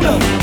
Welcome.